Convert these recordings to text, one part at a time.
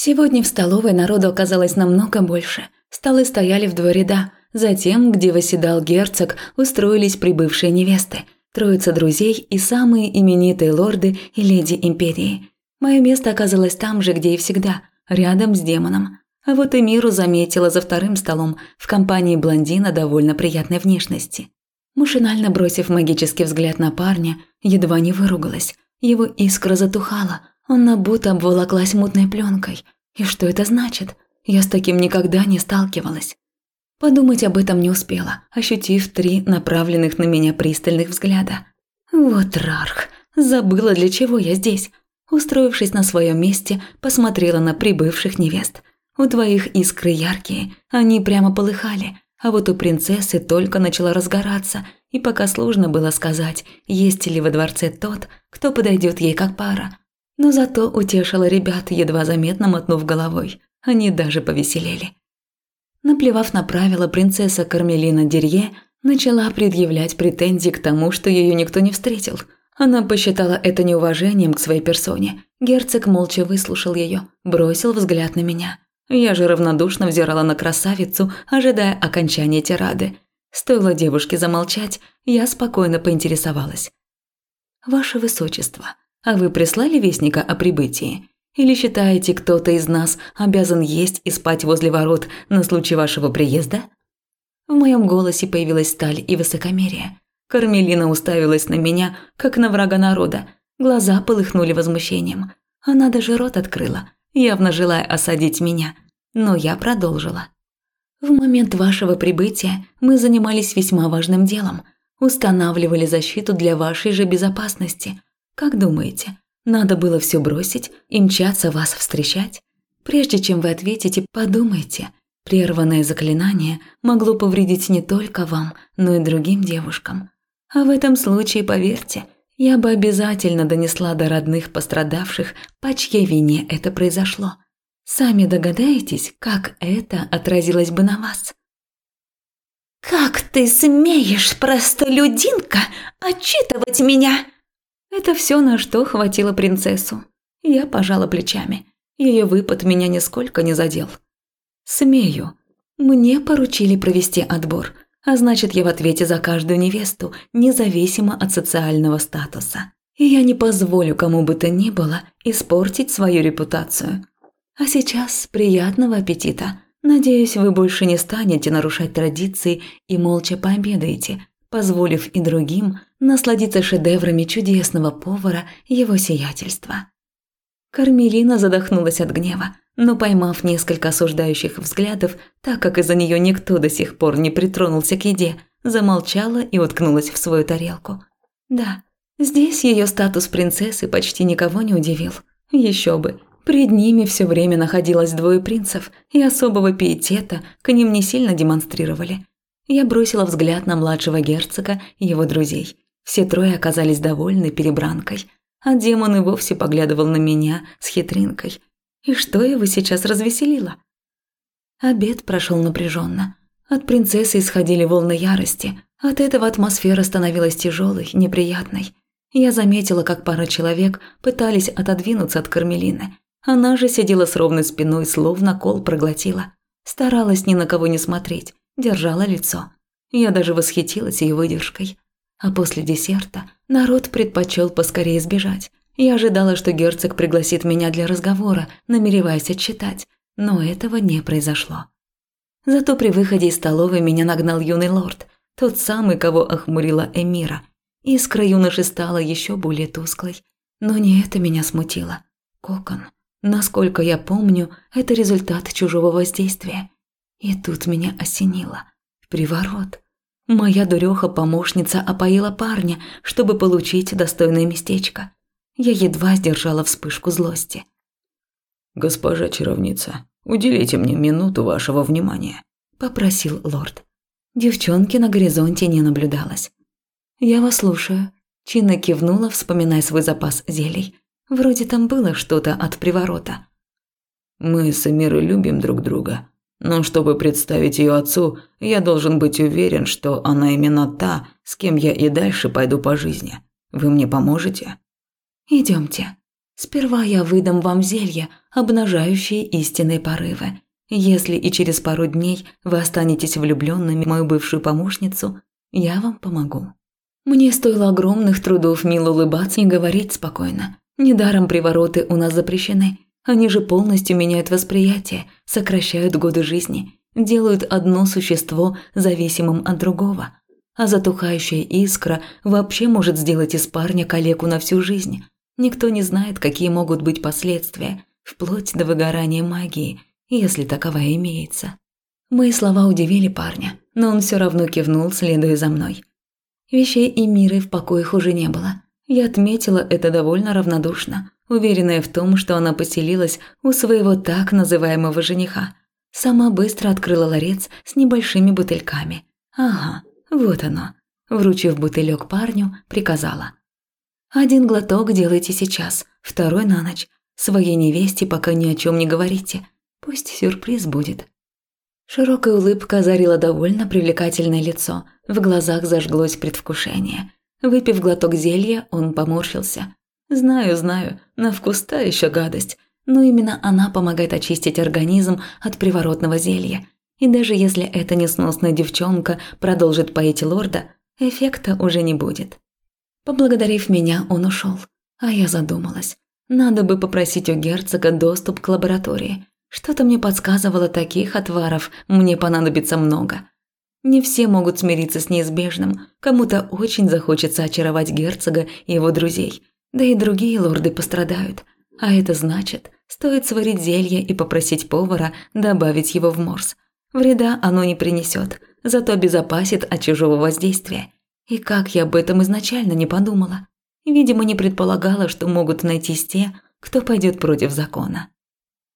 Сегодня в столовой народу оказалось намного больше. Столы стояли в два ряда. Затем, где восседал герцог, устроились прибывшие невесты, троица друзей и самые именитые лорды и леди империи. Мое место оказалось там же, где и всегда, рядом с демоном. А вот и Миру заметила за вторым столом в компании блондина довольно приятной внешности. Машинально бросив магический взгляд на парня, едва не выругалась. Его искра затухала, он набуто обволоклась мутной пленкой. И что это значит? Я с таким никогда не сталкивалась. Подумать об этом не успела, ощутив три направленных на меня пристальных взгляда. Вот Рарх, забыла, для чего я здесь. Устроившись на своем месте, посмотрела на прибывших невест. У двоих искры яркие, они прямо полыхали, а вот у принцессы только начала разгораться, и пока сложно было сказать, есть ли во дворце тот, кто подойдет ей как пара. Но зато утешила ребят, едва заметно мотнув головой. Они даже повеселели. Наплевав на правила, принцесса Кармелина Дерье начала предъявлять претензии к тому, что ее никто не встретил. Она посчитала это неуважением к своей персоне. Герцог молча выслушал ее, бросил взгляд на меня. Я же равнодушно взирала на красавицу, ожидая окончания тирады. Стоило девушке замолчать, я спокойно поинтересовалась. «Ваше Высочество, а вы прислали вестника о прибытии? Или считаете, кто-то из нас обязан есть и спать возле ворот на случай вашего приезда?» В моем голосе появилась сталь и высокомерие. Кармелина уставилась на меня, как на врага народа. Глаза полыхнули возмущением. Она даже рот открыла, явно желая осадить меня, но я продолжила. В момент вашего прибытия мы занимались весьма важным делом. Устанавливали защиту для вашей же безопасности. Как думаете, надо было все бросить и мчаться вас встречать? Прежде чем вы ответите, подумайте. Прерванное заклинание могло повредить не только вам, но и другим девушкам. А в этом случае, поверьте, я бы обязательно донесла до родных пострадавших, по чьей вине это произошло. Сами догадаетесь, как это отразилось бы на вас? «Как ты смеешь, простолюдинка, отчитывать меня?» Это все, на что хватило принцессу. Я пожала плечами. Ее выпад меня нисколько не задел. «Смею. Мне поручили провести отбор а значит, я в ответе за каждую невесту, независимо от социального статуса. И я не позволю кому бы то ни было испортить свою репутацию. А сейчас приятного аппетита. Надеюсь, вы больше не станете нарушать традиции и молча пообедаете, позволив и другим насладиться шедеврами чудесного повара его сиятельства. Кармелина задохнулась от гнева но поймав несколько осуждающих взглядов, так как из-за нее никто до сих пор не притронулся к еде, замолчала и уткнулась в свою тарелку. Да, здесь ее статус принцессы почти никого не удивил. Еще бы, Пред ними все время находилось двое принцев, и особого пиетета к ним не сильно демонстрировали. Я бросила взгляд на младшего герцога и его друзей. Все трое оказались довольны перебранкой, а демон и вовсе поглядывал на меня с хитринкой – и что его сейчас развеселило? Обед прошел напряженно. От принцессы исходили волны ярости. От этого атмосфера становилась тяжелой, неприятной. Я заметила, как пара человек пытались отодвинуться от Кармелины. Она же сидела с ровной спиной, словно кол проглотила. Старалась ни на кого не смотреть, держала лицо. Я даже восхитилась ее выдержкой. А после десерта народ предпочел поскорее сбежать. Я ожидала, что герцог пригласит меня для разговора, намереваясь отчитать, но этого не произошло. Зато при выходе из столовой меня нагнал юный лорд, тот самый, кого охмурила Эмира. Искра юноши стала еще более тусклой. Но не это меня смутило. Кокон. Насколько я помню, это результат чужого воздействия. И тут меня осенило. Приворот. Моя дуреха-помощница опоила парня, чтобы получить достойное местечко. Я едва сдержала вспышку злости. «Госпожа чаровница, уделите мне минуту вашего внимания», – попросил лорд. Девчонки на горизонте не наблюдалось. «Я вас слушаю», – Чина кивнула, вспоминая свой запас зелий. Вроде там было что-то от приворота. «Мы с Эмирой любим друг друга, но чтобы представить ее отцу, я должен быть уверен, что она именно та, с кем я и дальше пойду по жизни. Вы мне поможете?» Идемте. Сперва я выдам вам зелье, обнажающее истинные порывы. Если и через пару дней вы останетесь влюбленными в мою бывшую помощницу, я вам помогу». Мне стоило огромных трудов мило улыбаться и говорить спокойно. Недаром привороты у нас запрещены. Они же полностью меняют восприятие, сокращают годы жизни, делают одно существо зависимым от другого. А затухающая искра вообще может сделать из парня калеку на всю жизнь. Никто не знает, какие могут быть последствия, вплоть до выгорания магии, если таковая имеется. Мои слова удивили парня, но он все равно кивнул, следуя за мной. Вещей и миры в покоях уже не было. Я отметила это довольно равнодушно, уверенная в том, что она поселилась у своего так называемого жениха. Сама быстро открыла ларец с небольшими бутыльками. Ага, вот оно. Вручив бутылек парню, приказала. «Один глоток делайте сейчас, второй на ночь. Своей невесте пока ни о чем не говорите. Пусть сюрприз будет». Широкая улыбка озарила довольно привлекательное лицо. В глазах зажглось предвкушение. Выпив глоток зелья, он поморщился. «Знаю, знаю, на вкус та еще гадость, но именно она помогает очистить организм от приворотного зелья. И даже если эта несносная девчонка продолжит поить лорда, эффекта уже не будет». Поблагодарив меня, он ушел, а я задумалась. Надо бы попросить у герцога доступ к лаборатории. Что-то мне подсказывало, таких отваров мне понадобится много. Не все могут смириться с неизбежным, кому-то очень захочется очаровать герцога и его друзей, да и другие лорды пострадают. А это значит, стоит сварить зелье и попросить повара добавить его в морс. Вреда оно не принесет, зато обезопасит от чужого воздействия. И как я об этом изначально не подумала? Видимо, не предполагала, что могут найтись те, кто пойдет против закона.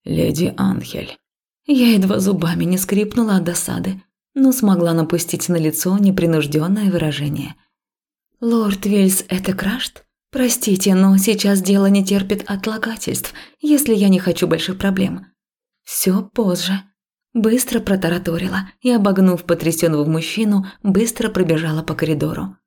«Леди Анхель». Я едва зубами не скрипнула от досады, но смогла напустить на лицо непринужденное выражение. «Лорд Вильс, это крашт? Простите, но сейчас дело не терпит отлагательств, если я не хочу больших проблем. Все позже». Быстро протараторила и, обогнув потрясенного мужчину, быстро пробежала по коридору.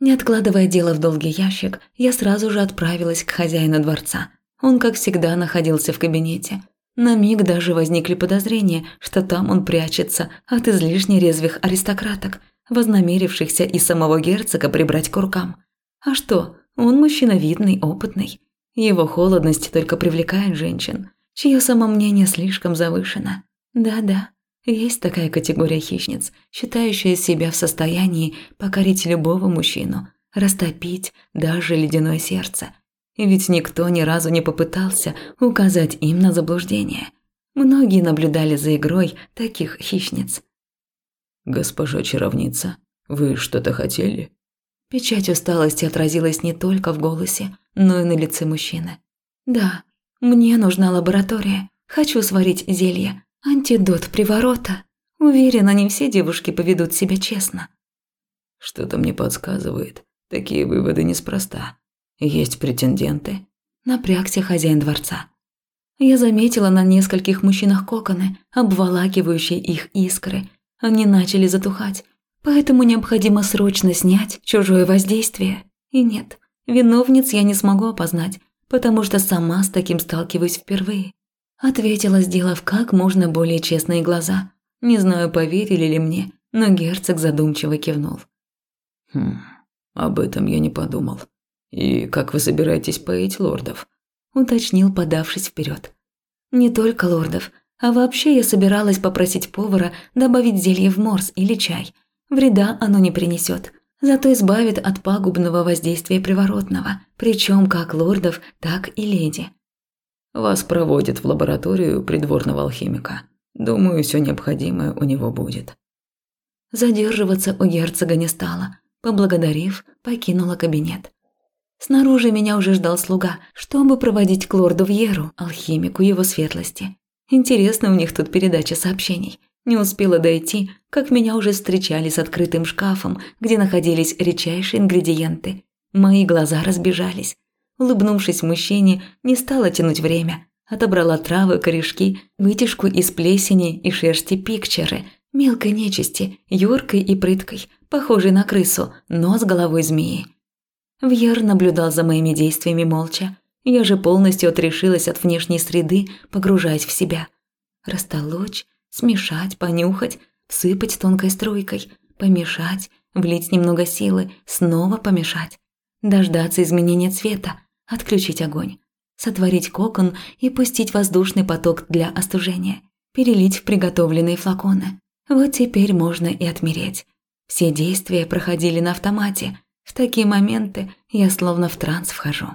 Не откладывая дело в долгий ящик, я сразу же отправилась к хозяину дворца. Он, как всегда, находился в кабинете – на миг даже возникли подозрения, что там он прячется от излишне резвых аристократок, вознамерившихся и самого герцога прибрать к рукам. А что, он мужчина видный, опытный. Его холодность только привлекает женщин, чье самомнение слишком завышено. Да-да, есть такая категория хищниц, считающая себя в состоянии покорить любого мужчину, растопить даже ледяное сердце – ведь никто ни разу не попытался указать им на заблуждение. Многие наблюдали за игрой таких хищниц. «Госпожа чаровница, вы что-то хотели?» Печать усталости отразилась не только в голосе, но и на лице мужчины. «Да, мне нужна лаборатория. Хочу сварить зелье. Антидот приворота. Уверена, не все девушки поведут себя честно». «Что-то мне подсказывает. Такие выводы неспроста. Есть претенденты?» Напрягся хозяин дворца. Я заметила на нескольких мужчинах коконы, обволакивающие их искры. Они начали затухать, поэтому необходимо срочно снять чужое воздействие. И нет, виновниц я не смогу опознать, потому что сама с таким сталкиваюсь впервые. Ответила, сделав как можно более честные глаза. Не знаю, поверили ли мне, но герцог задумчиво кивнул. «Хм, об этом я не подумал. «И как вы собираетесь поить лордов?» – уточнил, подавшись вперед. «Не только лордов, а вообще я собиралась попросить повара добавить зелье в морс или чай. Вреда оно не принесет, зато избавит от пагубного воздействия приворотного, причем как лордов, так и леди». «Вас проводят в лабораторию придворного алхимика. Думаю, все необходимое у него будет». Задерживаться у герцога не стала. Поблагодарив, покинула кабинет. Снаружи меня уже ждал слуга, чтобы проводить к лорду Вьеру, алхимику его светлости. Интересно у них тут передача сообщений. Не успела дойти, как меня уже встречали с открытым шкафом, где находились редчайшие ингредиенты. Мои глаза разбежались. Улыбнувшись мужчине, не стала тянуть время. Отобрала травы, корешки, вытяжку из плесени и шерсти пикчеры, мелкой нечисти, юркой и прыткой, похожей на крысу, но с головой змеи. Вьер наблюдал за моими действиями молча. Я же полностью отрешилась от внешней среды, погружаясь в себя. Растолочь, смешать, понюхать, всыпать тонкой струйкой, помешать, влить немного силы, снова помешать. Дождаться изменения цвета, отключить огонь. Сотворить кокон и пустить воздушный поток для остужения. Перелить в приготовленные флаконы. Вот теперь можно и отмереть. Все действия проходили на автомате. В такие моменты я словно в транс вхожу.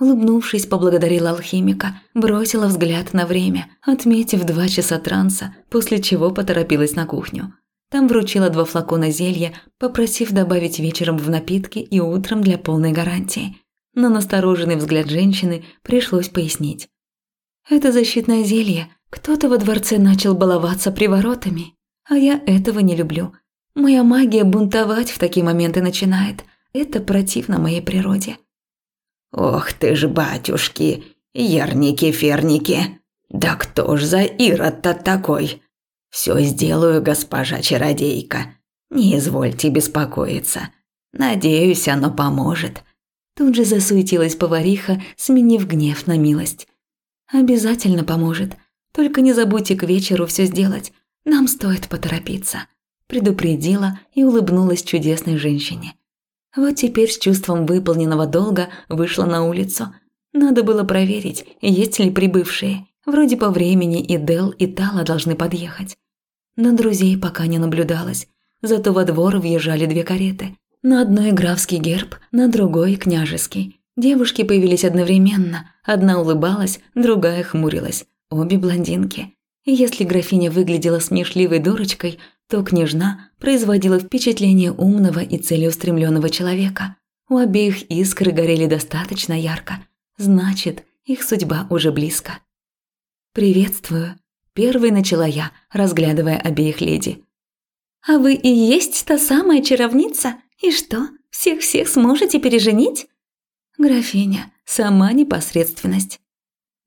Улыбнувшись, поблагодарила алхимика, бросила взгляд на время, отметив два часа транса, после чего поторопилась на кухню. Там вручила два флакона зелья, попросив добавить вечером в напитки и утром для полной гарантии. На настороженный взгляд женщины пришлось пояснить. «Это защитное зелье. Кто-то во дворце начал баловаться приворотами, а я этого не люблю. Моя магия бунтовать в такие моменты начинает. Это противно моей природе». «Ох ты ж, батюшки, ярники-ферники! Да кто ж за Ирод-то такой? Все сделаю, госпожа чародейка. Не извольте беспокоиться. Надеюсь, оно поможет». Тут же засуетилась повариха, сменив гнев на милость. «Обязательно поможет. Только не забудьте к вечеру все сделать. Нам стоит поторопиться», – предупредила и улыбнулась чудесной женщине. Вот теперь с чувством выполненного долга вышла на улицу. Надо было проверить, есть ли прибывшие. Вроде по времени и Дел, и Тала должны подъехать. Но друзей пока не наблюдалось. Зато во двор въезжали две кареты. На одной графский герб, на другой княжеский. Девушки появились одновременно. Одна улыбалась, другая хмурилась. Обе блондинки. Если графиня выглядела смешливой дурочкой, то княжна производила впечатление умного и целеустремленного человека. У обеих искры горели достаточно ярко. Значит, их судьба уже близко. «Приветствую», – первой начала я, разглядывая обеих леди. «А вы и есть та самая чаровница? И что, всех-всех сможете переженить?» «Графиня, сама непосредственность».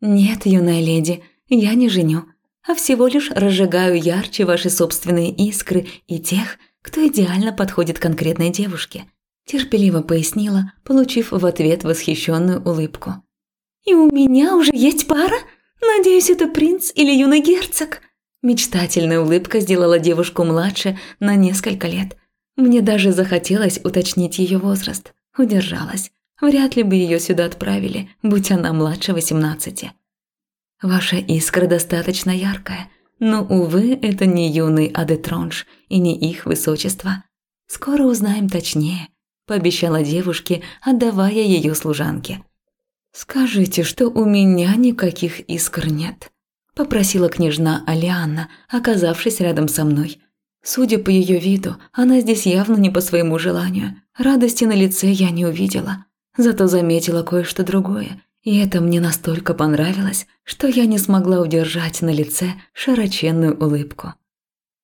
«Нет, юная леди, я не женю а всего лишь разжигаю ярче ваши собственные искры и тех, кто идеально подходит конкретной девушке», – терпеливо пояснила, получив в ответ восхищенную улыбку. «И у меня уже есть пара? Надеюсь, это принц или юный герцог?» Мечтательная улыбка сделала девушку младше на несколько лет. Мне даже захотелось уточнить ее возраст. Удержалась. Вряд ли бы ее сюда отправили, будь она младше восемнадцати. Ваша искра достаточно яркая, но, увы, это не юный Адетронж и не их высочество. Скоро узнаем точнее», – пообещала девушке, отдавая ее служанке. «Скажите, что у меня никаких искр нет», – попросила княжна Алианна, оказавшись рядом со мной. Судя по ее виду, она здесь явно не по своему желанию. Радости на лице я не увидела, зато заметила кое-что другое – и это мне настолько понравилось, что я не смогла удержать на лице широченную улыбку.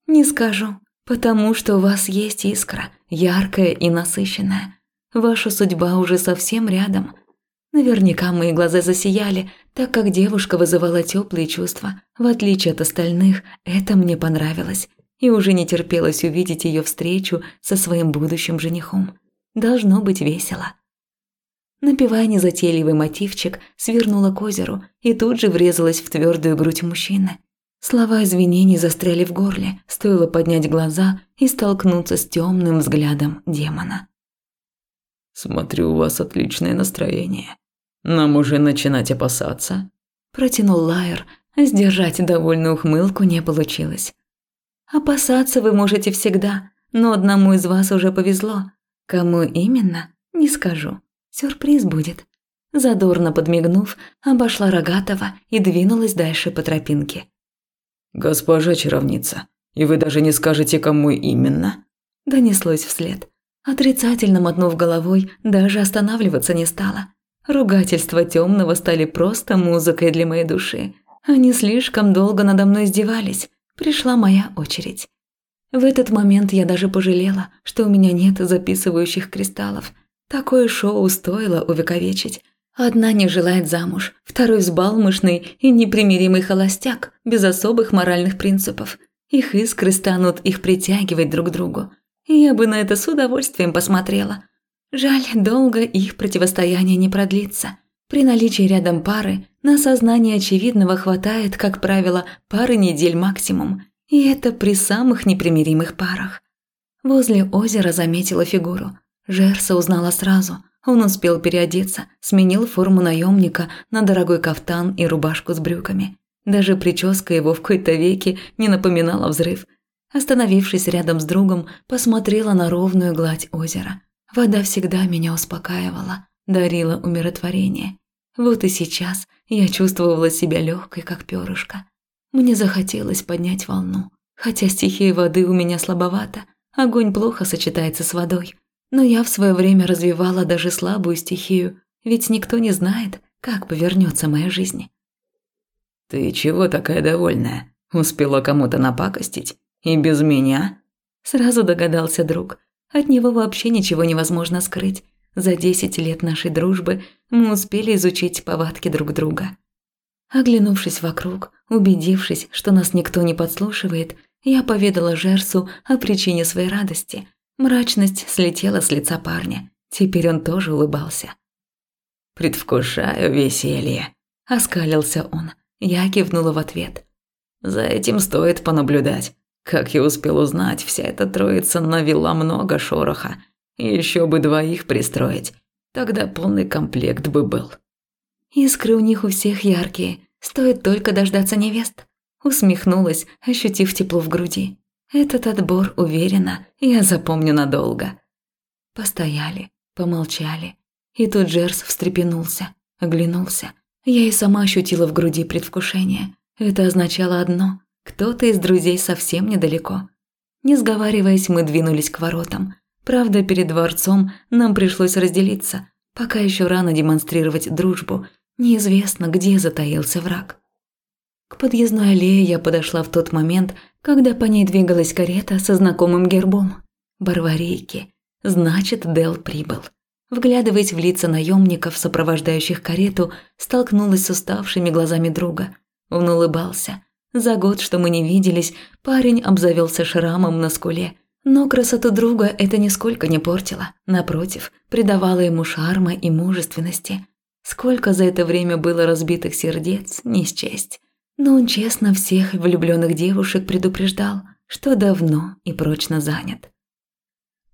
«Не скажу, потому что у вас есть искра, яркая и насыщенная. Ваша судьба уже совсем рядом. Наверняка мои глаза засияли, так как девушка вызывала теплые чувства. В отличие от остальных, это мне понравилось, и уже не терпелось увидеть ее встречу со своим будущим женихом. Должно быть весело. Напевая незатейливый мотивчик, свернула к озеру и тут же врезалась в твердую грудь мужчины. Слова извинений застряли в горле, стоило поднять глаза и столкнуться с темным взглядом демона. «Смотрю, у вас отличное настроение. Нам уже начинать опасаться?» Протянул Лайер, сдержать довольную ухмылку не получилось. «Опасаться вы можете всегда, но одному из вас уже повезло. Кому именно, не скажу». Сюрприз будет. Задорно подмигнув, обошла Рогатова и двинулась дальше по тропинке. «Госпожа чаровница, и вы даже не скажете, кому именно?» Донеслось вслед. Отрицательно мотнув головой, даже останавливаться не стала. Ругательства темного стали просто музыкой для моей души. Они слишком долго надо мной издевались. Пришла моя очередь. В этот момент я даже пожалела, что у меня нет записывающих кристаллов – Такое шоу стоило увековечить. Одна не желает замуж, второй взбалмошный и непримиримый холостяк, без особых моральных принципов. Их искры станут их притягивать друг к другу. Я бы на это с удовольствием посмотрела. Жаль, долго их противостояние не продлится. При наличии рядом пары на сознание очевидного хватает, как правило, пары недель максимум, и это при самых непримиримых парах. Возле озера заметила фигуру. Жерса узнала сразу. Он успел переодеться, сменил форму наемника на дорогой кафтан и рубашку с брюками. Даже прическа его в какой-то веке не напоминала взрыв. Остановившись рядом с другом, посмотрела на ровную гладь озера. Вода всегда меня успокаивала дарила умиротворение. Вот и сейчас я чувствовала себя легкой, как перышко. Мне захотелось поднять волну. Хотя стихия воды у меня слабовата, огонь плохо сочетается с водой. Но я в свое время развивала даже слабую стихию, ведь никто не знает, как повернется моя жизнь. «Ты чего такая довольная? Успела кому-то напакостить? И без меня?» Сразу догадался друг. От него вообще ничего невозможно скрыть. За десять лет нашей дружбы мы успели изучить повадки друг друга. Оглянувшись вокруг, убедившись, что нас никто не подслушивает, я поведала Жерсу о причине своей радости. Мрачность слетела с лица парня. Теперь он тоже улыбался. «Предвкушаю веселье», – оскалился он. Я кивнула в ответ. «За этим стоит понаблюдать. Как я успел узнать, вся эта троица навела много шороха. Еще бы двоих пристроить. Тогда полный комплект бы был. Искры у них у всех яркие. Стоит только дождаться невест. Усмехнулась, ощутив тепло в груди. Этот отбор, уверена, я запомню надолго. Постояли, помолчали. И тут Джерс встрепенулся, оглянулся. Я и сама ощутила в груди предвкушение. Это означало одно – кто-то из друзей совсем недалеко. Не сговариваясь, мы двинулись к воротам – Правда, перед дворцом нам пришлось разделиться. Пока еще рано демонстрировать дружбу. Неизвестно, где затаился враг. К подъездной аллее я подошла в тот момент, когда по ней двигалась карета со знакомым гербом. Барварейки. Значит, Дел прибыл. Вглядываясь в лица наемников, сопровождающих карету, столкнулась с уставшими глазами друга. Он улыбался. За год, что мы не виделись, парень обзавелся шрамом на скуле – но красоту друга это нисколько не портило. Напротив, придавало ему шарма и мужественности. Сколько за это время было разбитых сердец, не счесть. Но он честно всех влюбленных девушек предупреждал, что давно и прочно занят.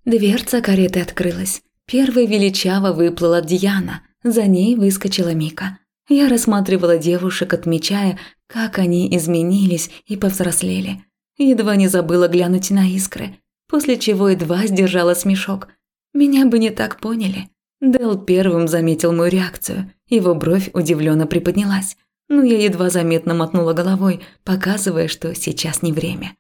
Дверца кареты открылась. Первой величаво выплыла Диана, за ней выскочила Мика. Я рассматривала девушек, отмечая, как они изменились и повзрослели. Едва не забыла глянуть на искры – после чего едва сдержала смешок. Меня бы не так поняли. Дел первым заметил мою реакцию, его бровь удивленно приподнялась, но я едва заметно мотнула головой, показывая, что сейчас не время.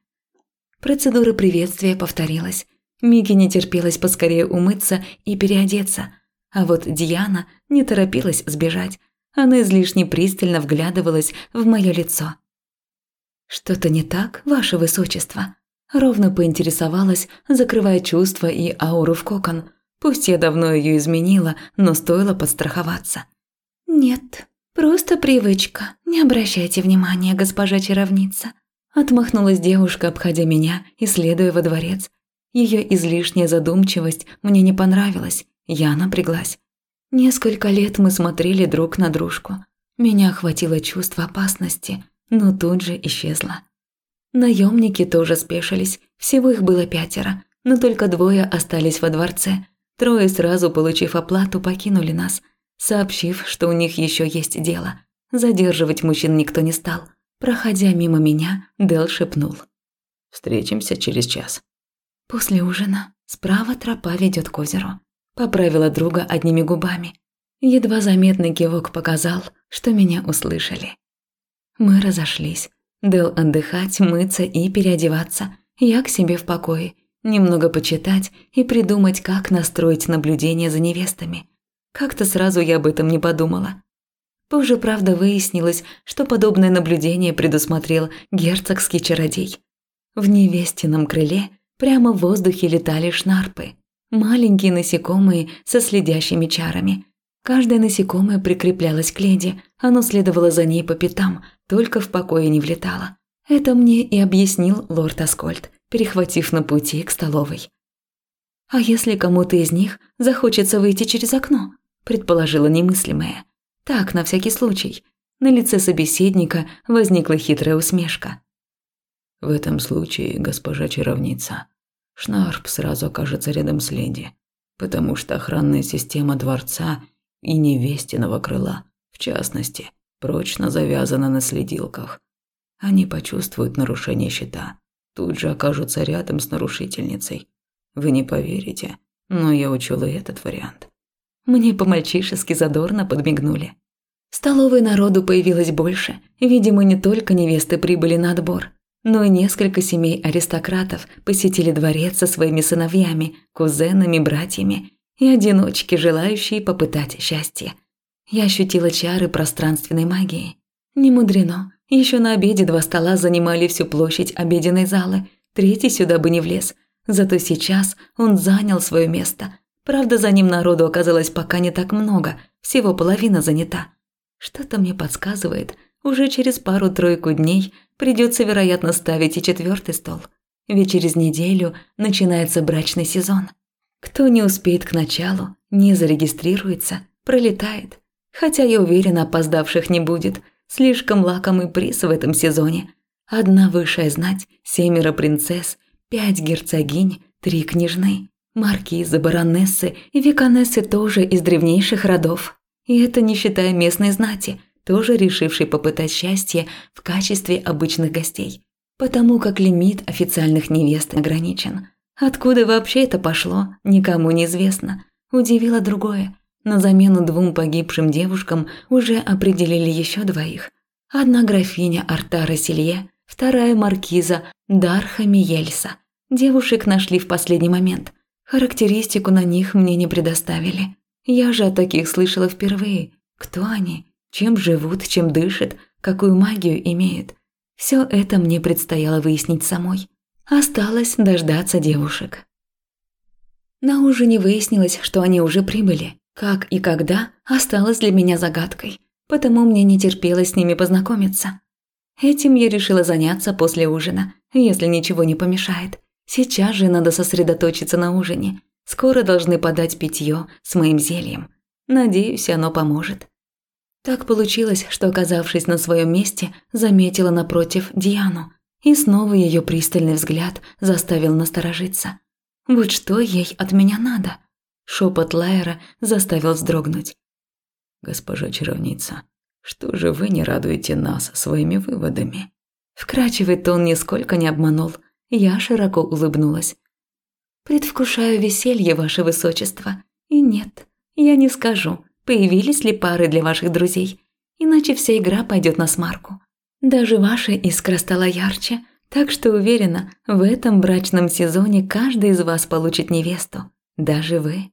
Процедура приветствия повторилась. Миге не терпелось поскорее умыться и переодеться, а вот Диана не торопилась сбежать. Она излишне пристально вглядывалась в мое лицо. «Что-то не так, ваше высочество?» Ровно поинтересовалась, закрывая чувства и ауру в кокон. Пусть я давно ее изменила, но стоило подстраховаться. «Нет, просто привычка. Не обращайте внимания, госпожа чаровница». Отмахнулась девушка, обходя меня и следуя во дворец. Ее излишняя задумчивость мне не понравилась, я напряглась. Несколько лет мы смотрели друг на дружку. Меня охватило чувство опасности, но тут же исчезло. Наемники тоже спешились, всего их было пятеро, но только двое остались во дворце. Трое, сразу получив оплату, покинули нас, сообщив, что у них еще есть дело. Задерживать мужчин никто не стал. Проходя мимо меня, Дел шепнул. «Встретимся через час». После ужина справа тропа ведет к озеру. Поправила друга одними губами. Едва заметный кивок показал, что меня услышали. Мы разошлись. Дел отдыхать, мыться и переодеваться. Я к себе в покое. Немного почитать и придумать, как настроить наблюдение за невестами. Как-то сразу я об этом не подумала. Позже, правда, выяснилось, что подобное наблюдение предусмотрел герцогский чародей. В невестином крыле прямо в воздухе летали шнарпы. Маленькие насекомые со следящими чарами – Каждое насекомое прикреплялось к леди, оно следовало за ней по пятам, только в покое не влетало. Это мне и объяснил лорд Аскольд, перехватив на пути к столовой. «А если кому-то из них захочется выйти через окно?» – предположила немыслимое. Так, на всякий случай. На лице собеседника возникла хитрая усмешка. В этом случае, госпожа чаровница, Шнарп сразу окажется рядом с леди, потому что охранная система дворца и невестиного крыла, в частности, прочно завязана на следилках. Они почувствуют нарушение щита, тут же окажутся рядом с нарушительницей. Вы не поверите, но я учел и этот вариант. Мне по-мальчишески задорно подмигнули. В столовой народу появилось больше. Видимо, не только невесты прибыли на отбор, но и несколько семей аристократов посетили дворец со своими сыновьями, кузенами, братьями и одиночки, желающие попытать счастье. Я ощутила чары пространственной магии. Не мудрено. Еще на обеде два стола занимали всю площадь обеденной залы. Третий сюда бы не влез. Зато сейчас он занял свое место. Правда, за ним народу оказалось пока не так много, всего половина занята. Что-то мне подсказывает, уже через пару-тройку дней придется, вероятно, ставить и четвертый стол. Ведь через неделю начинается брачный сезон. Кто не успеет к началу, не зарегистрируется, пролетает. Хотя я уверена, опоздавших не будет. Слишком лакомый приз в этом сезоне. Одна высшая знать, семеро принцесс, пять герцогинь, три княжны, маркизы, баронессы и виконессы тоже из древнейших родов. И это не считая местной знати, тоже решившей попытать счастье в качестве обычных гостей. Потому как лимит официальных невест ограничен. Откуда вообще это пошло, никому не известно. Удивило другое. На замену двум погибшим девушкам уже определили еще двоих. Одна графиня Артара Силье, вторая маркиза Дарха Миельса. Девушек нашли в последний момент. Характеристику на них мне не предоставили. Я же о таких слышала впервые. Кто они? Чем живут, чем дышат, какую магию имеют? Все это мне предстояло выяснить самой. Осталось дождаться девушек. На ужине выяснилось, что они уже прибыли. Как и когда осталось для меня загадкой, потому мне не терпелось с ними познакомиться. Этим я решила заняться после ужина, если ничего не помешает. Сейчас же надо сосредоточиться на ужине. Скоро должны подать питье с моим зельем. Надеюсь, оно поможет. Так получилось, что, оказавшись на своем месте, заметила напротив Диану, и снова ее пристальный взгляд заставил насторожиться. Вот что ей от меня надо? Шепот Лайера заставил вздрогнуть. «Госпожа чаровница, что же вы не радуете нас своими выводами?» Вкрачивый тон нисколько не обманул. Я широко улыбнулась. «Предвкушаю веселье, ваше высочество. И нет, я не скажу, появились ли пары для ваших друзей, иначе вся игра пойдет на смарку. Даже ваша искра стала ярче, так что уверена, в этом брачном сезоне каждый из вас получит невесту, даже вы».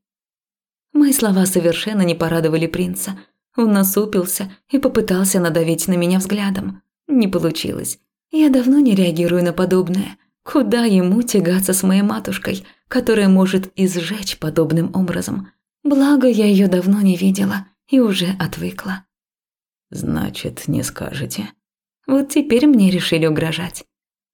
Мои слова совершенно не порадовали принца. Он насупился и попытался надавить на меня взглядом. Не получилось. Я давно не реагирую на подобное – Куда ему тягаться с моей матушкой, которая может изжечь подобным образом? Благо, я ее давно не видела и уже отвыкла. «Значит, не скажете?» Вот теперь мне решили угрожать.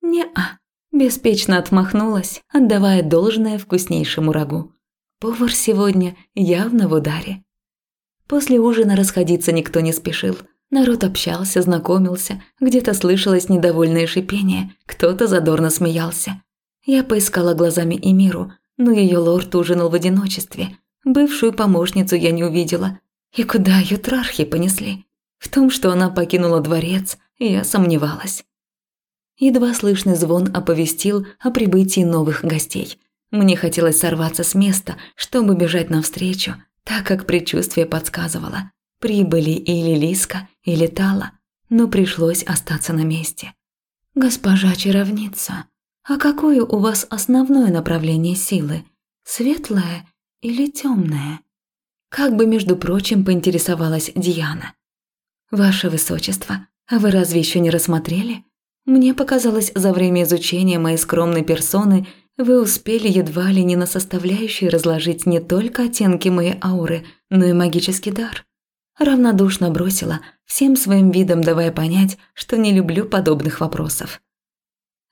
«Не-а», беспечно отмахнулась, отдавая должное вкуснейшему рагу. Повар сегодня явно в ударе. После ужина расходиться никто не спешил – Народ общался, знакомился, где-то слышалось недовольное шипение, кто-то задорно смеялся. Я поискала глазами Эмиру, но ее лорд ужинал в одиночестве. Бывшую помощницу я не увидела. И куда ее трархи понесли? В том, что она покинула дворец, я сомневалась. Едва слышный звон оповестил о прибытии новых гостей. Мне хотелось сорваться с места, чтобы бежать навстречу, так как предчувствие подсказывало. Прибыли или Лиска, или Тала, но пришлось остаться на месте. «Госпожа чаровница, а какое у вас основное направление силы? Светлое или темное?» Как бы, между прочим, поинтересовалась Диана. «Ваше высочество, а вы разве еще не рассмотрели? Мне показалось, за время изучения моей скромной персоны вы успели едва ли не на составляющие разложить не только оттенки моей ауры, но и магический дар равнодушно бросила, всем своим видом давая понять, что не люблю подобных вопросов.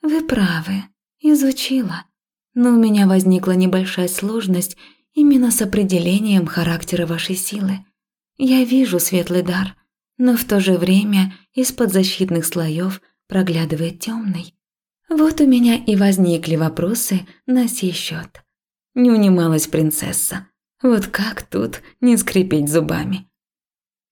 «Вы правы, изучила. Но у меня возникла небольшая сложность именно с определением характера вашей силы. Я вижу светлый дар, но в то же время из-под защитных слоев проглядывает темный. Вот у меня и возникли вопросы на сей счет. Не унималась принцесса. Вот как тут не скрипеть зубами?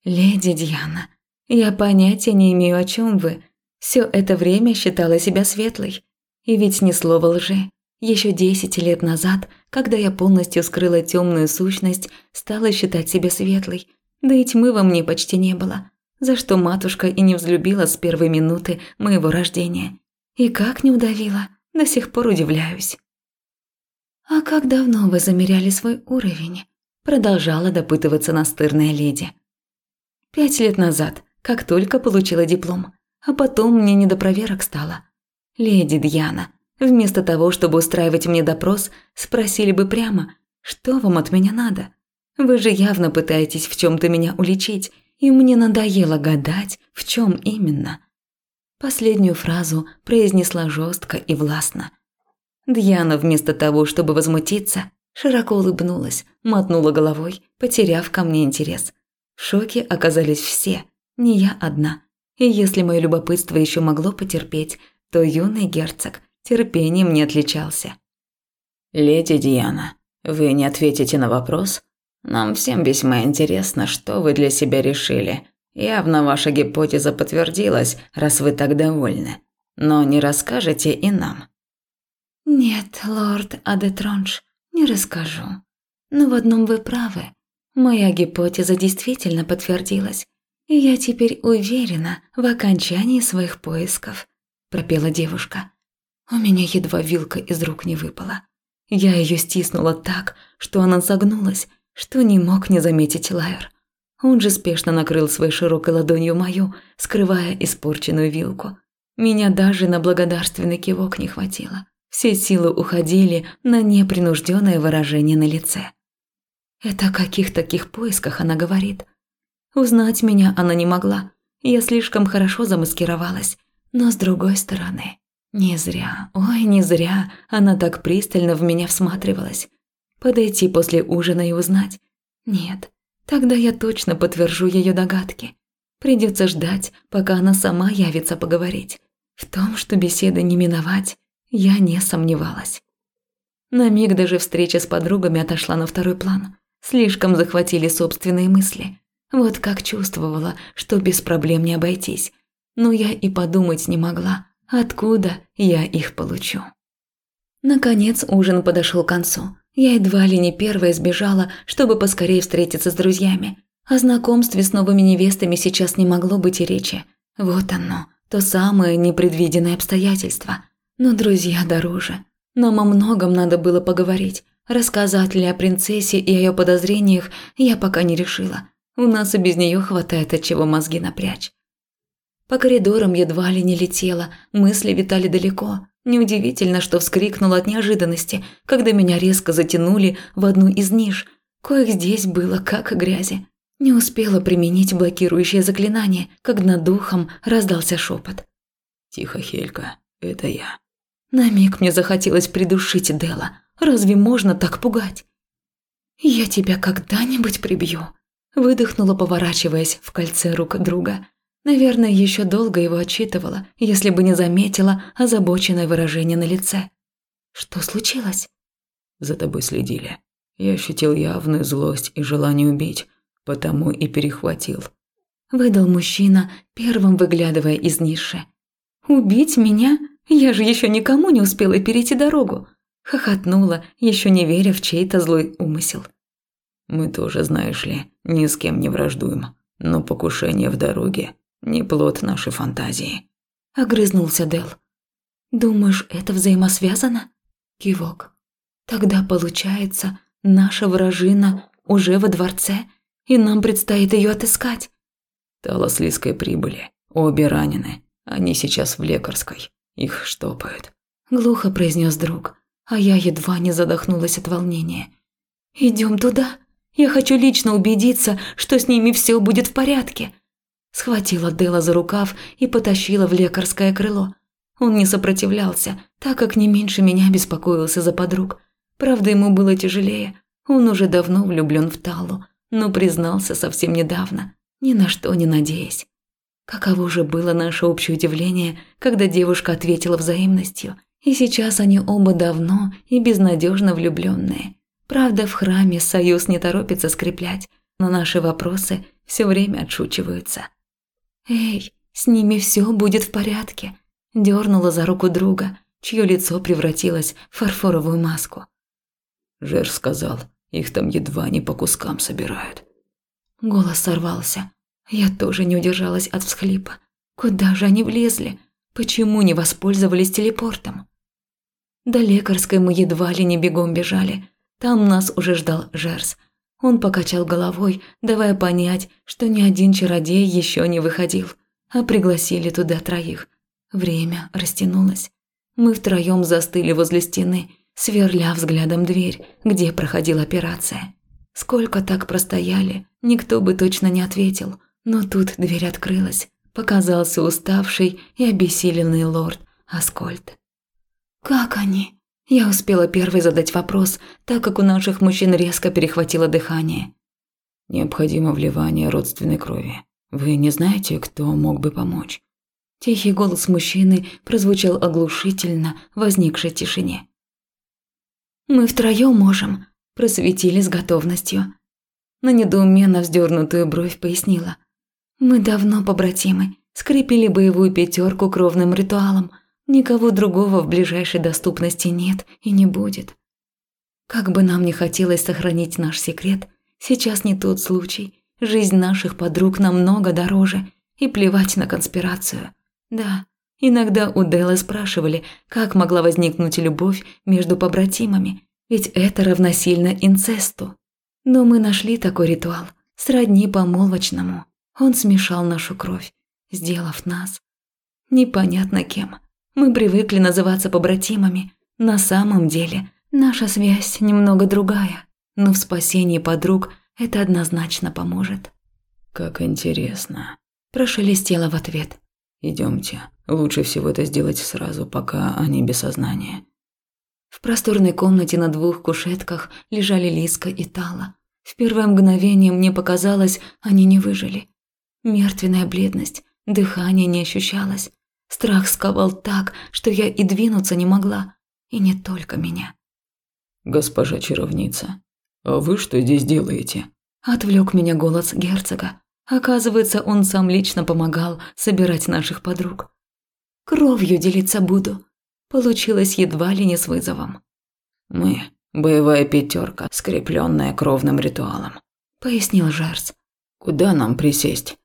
Леди Диана, я понятия не имею, о чем вы. Все это время считала себя светлой. И ведь ни слова лжи. Еще десять лет назад, когда я полностью скрыла темную сущность, стала считать себя светлой. Да и тьмы во мне почти не было. За что матушка и не взлюбила с первой минуты моего рождения. И как не удавила, до сих пор удивляюсь. «А как давно вы замеряли свой уровень?» Продолжала допытываться настырная леди. «Пять лет назад, как только получила диплом. А потом мне не до проверок стало. Леди Дьяна, вместо того, чтобы устраивать мне допрос, спросили бы прямо, что вам от меня надо? Вы же явно пытаетесь в чем то меня уличить, и мне надоело гадать, в чем именно». Последнюю фразу произнесла жестко и властно. Дьяна вместо того, чтобы возмутиться, широко улыбнулась, мотнула головой, потеряв ко мне интерес. В шоке оказались все, не я одна. И если мое любопытство еще могло потерпеть, то юный герцог терпением не отличался. «Леди Диана, вы не ответите на вопрос? Нам всем весьма интересно, что вы для себя решили, Явно ваша гипотеза подтвердилась, раз вы так довольны. Но не расскажете и нам. Нет, лорд Адетронж, не расскажу. Но в одном вы правы. Моя гипотеза действительно подтвердилась. И я теперь уверена в окончании своих поисков, пропела девушка. У меня едва вилка из рук не выпала. Я ее стиснула так, что она согнулась, что не мог не заметить Лайер. Он же спешно накрыл своей широкой ладонью мою, скрывая испорченную вилку. Меня даже на благодарственный кивок не хватило. Все силы уходили на непринужденное выражение на лице. Это о каких таких поисках она говорит? Узнать меня она не могла. Я слишком хорошо замаскировалась. Но с другой стороны, не зря, ой, не зря она так пристально в меня всматривалась. Подойти после ужина и узнать? Нет, Тогда я точно подтвержу ее догадки. Придется ждать, пока она сама явится поговорить. В том, что беседы не миновать, я не сомневалась. На миг даже встреча с подругами отошла на второй план. Слишком захватили собственные мысли. Вот как чувствовала, что без проблем не обойтись. Но я и подумать не могла, откуда я их получу. Наконец ужин подошел к концу. Я едва ли не первая сбежала, чтобы поскорее встретиться с друзьями. О знакомстве с новыми невестами сейчас не могло быть и речи. Вот оно, то самое непредвиденное обстоятельство. Но друзья дороже. Нам о многом надо было поговорить. Рассказать ли о принцессе и о ее подозрениях я пока не решила. У нас и без нее хватает от чего мозги напрячь. По коридорам едва ли не летела, мысли витали далеко. Неудивительно, что вскрикнула от неожиданности, когда меня резко затянули в одну из ниш. Коих здесь было как грязи. Не успела применить блокирующее заклинание, как над духом раздался шепот. «Тихо, Хелька, это я». На миг мне захотелось придушить Дела. Разве можно так пугать? «Я тебя когда-нибудь прибью», – выдохнула, поворачиваясь в кольце рук друга. Наверное, еще долго его отчитывала, если бы не заметила озабоченное выражение на лице. Что случилось? За тобой следили. Я ощутил явную злость и желание убить, потому и перехватил. Выдал мужчина, первым выглядывая из ниши. «Убить меня? Я же еще никому не успела перейти дорогу!» Хохотнула, еще не веря в чей-то злой умысел. «Мы тоже, знаешь ли, ни с кем не враждуем, но покушение в дороге не плод нашей фантазии. Огрызнулся Дел. Думаешь, это взаимосвязано? Кивок. Тогда получается, наша вражина уже во дворце, и нам предстоит ее отыскать. Талослийской прибыли. Обе ранены. Они сейчас в лекарской. Их штопают. Глухо произнес друг, а я едва не задохнулась от волнения. Идем туда. Я хочу лично убедиться, что с ними все будет в порядке. Схватила Дела за рукав и потащила в лекарское крыло. Он не сопротивлялся, так как не меньше меня беспокоился за подруг. Правда, ему было тяжелее. Он уже давно влюблен в Талу, но признался совсем недавно, ни на что не надеясь. Каково же было наше общее удивление, когда девушка ответила взаимностью, и сейчас они оба давно и безнадежно влюбленные. Правда, в храме союз не торопится скреплять, но наши вопросы все время отшучиваются. «Эй, с ними все будет в порядке», – дернула за руку друга, чье лицо превратилось в фарфоровую маску. Жер сказал, их там едва не по кускам собирают. Голос сорвался. Я тоже не удержалась от всхлипа. Куда же они влезли? Почему не воспользовались телепортом? До лекарской мы едва ли не бегом бежали. Там нас уже ждал Жерс. Он покачал головой, давая понять, что ни один чародей еще не выходил, а пригласили туда троих. Время растянулось. Мы втроем застыли возле стены, сверля взглядом дверь, где проходила операция. Сколько так простояли, никто бы точно не ответил, но тут дверь открылась. Показался уставший и обессиленный лорд Аскольд. «Как они?» Я успела первой задать вопрос, так как у наших мужчин резко перехватило дыхание. «Необходимо вливание родственной крови. Вы не знаете, кто мог бы помочь?» Тихий голос мужчины прозвучал оглушительно в возникшей тишине. «Мы втроем можем», – просветили с готовностью. На недоуменно вздернутую бровь пояснила. «Мы давно побратимы, скрепили боевую пятерку кровным ритуалом – Никого другого в ближайшей доступности нет и не будет. Как бы нам ни хотелось сохранить наш секрет, сейчас не тот случай. Жизнь наших подруг намного дороже, и плевать на конспирацию. Да, иногда у Деллы спрашивали, как могла возникнуть любовь между побратимами, ведь это равносильно инцесту. Но мы нашли такой ритуал, сродни помолвочному. Он смешал нашу кровь, сделав нас непонятно кем. Мы привыкли называться побратимами. На самом деле, наша связь немного другая, но в спасении подруг это однозначно поможет. Как интересно. Прошелестело в ответ. Идемте. Лучше всего это сделать сразу, пока они без сознания. В просторной комнате на двух кушетках лежали Лиска и Тала. В первое мгновение мне показалось, они не выжили. Мертвенная бледность, дыхание не ощущалось. Страх сковал так, что я и двинуться не могла. И не только меня. «Госпожа чаровница, а вы что здесь делаете?» Отвлек меня голос герцога. Оказывается, он сам лично помогал собирать наших подруг. «Кровью делиться буду». Получилось едва ли не с вызовом. «Мы – боевая пятерка, скрепленная кровным ритуалом», – пояснил Жарс. «Куда нам присесть?»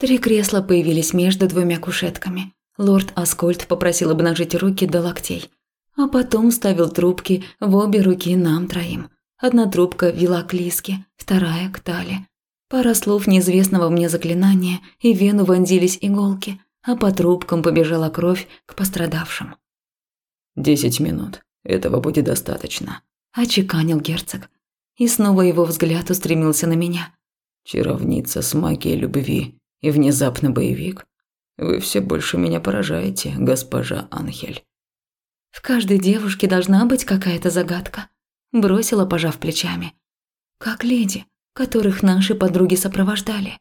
Три кресла появились между двумя кушетками. Лорд Аскольд попросил обнажить руки до локтей, а потом ставил трубки в обе руки нам троим. Одна трубка вела к Лиске, вторая – к Тале. Пара слов неизвестного мне заклинания, и в вену вонзились иголки, а по трубкам побежала кровь к пострадавшим. «Десять минут. Этого будет достаточно», – очеканил герцог. И снова его взгляд устремился на меня. «Чаровница с магией любви и внезапно боевик. Вы все больше меня поражаете, госпожа Анхель. В каждой девушке должна быть какая-то загадка, бросила, пожав плечами. Как леди, которых наши подруги сопровождали.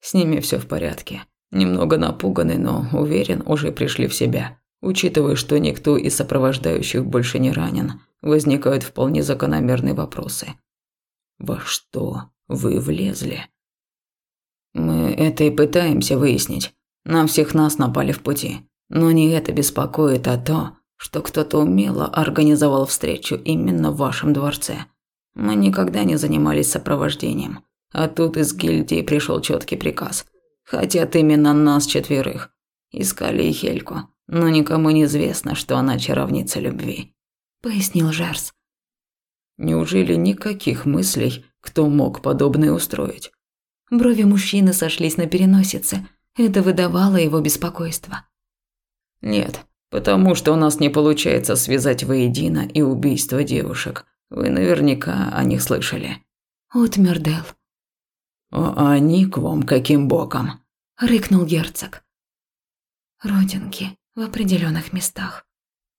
С ними все в порядке. Немного напуганы, но уверен, уже пришли в себя. Учитывая, что никто из сопровождающих больше не ранен, возникают вполне закономерные вопросы. Во что вы влезли? Мы это и пытаемся выяснить. На всех нас напали в пути. Но не это беспокоит, а то, что кто-то умело организовал встречу именно в вашем дворце. Мы никогда не занимались сопровождением. А тут из гильдии пришел четкий приказ. Хотят именно нас четверых. Искали и Хельку, но никому не известно, что она чаровница любви», – пояснил Жерс. «Неужели никаких мыслей, кто мог подобное устроить?» Брови мужчины сошлись на переносице – это выдавало его беспокойство. «Нет, потому что у нас не получается связать воедино и убийство девушек. Вы наверняка о них слышали». Отмер Дел. «А они к вам каким боком?» – рыкнул герцог. Родинки в определенных местах.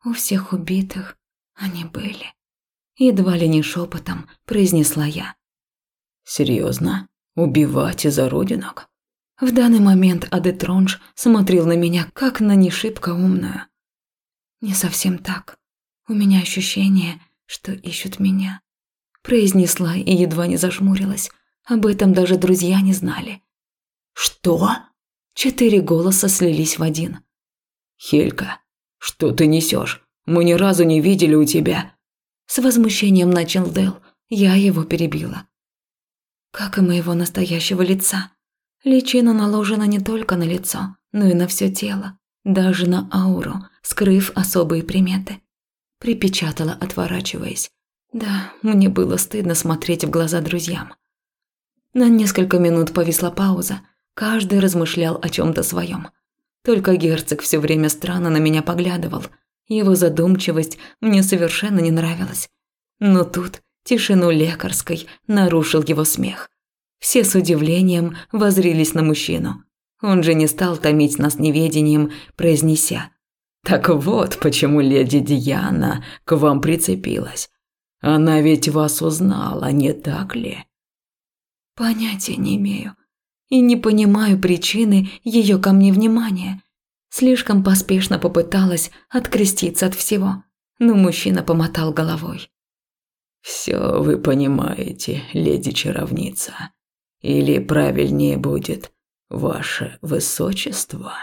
У всех убитых они были. Едва ли не шепотом произнесла я. Серьезно? Убивать из-за родинок? В данный момент Адетронж смотрел на меня, как на не умную. Не совсем так. У меня ощущение, что ищут меня. Произнесла и едва не зажмурилась. Об этом даже друзья не знали. «Что?» Четыре голоса слились в один. «Хелька, что ты несешь? Мы ни разу не видели у тебя...» С возмущением начал Дел. Я его перебила. Как и моего настоящего лица. Личина наложена не только на лицо, но и на все тело, даже на ауру, скрыв особые приметы. Припечатала, отворачиваясь. Да, мне было стыдно смотреть в глаза друзьям. На несколько минут повисла пауза. Каждый размышлял о чем то своем. Только герцог все время странно на меня поглядывал. Его задумчивость мне совершенно не нравилась. Но тут тишину лекарской нарушил его смех. Все с удивлением возрились на мужчину. Он же не стал томить нас неведением, произнеся. «Так вот, почему леди Диана к вам прицепилась. Она ведь вас узнала, не так ли?» «Понятия не имею и не понимаю причины ее ко мне внимания. Слишком поспешно попыталась откреститься от всего, но мужчина помотал головой. «Все вы понимаете, леди-чаровница. Или правильнее будет, ваше высочество?»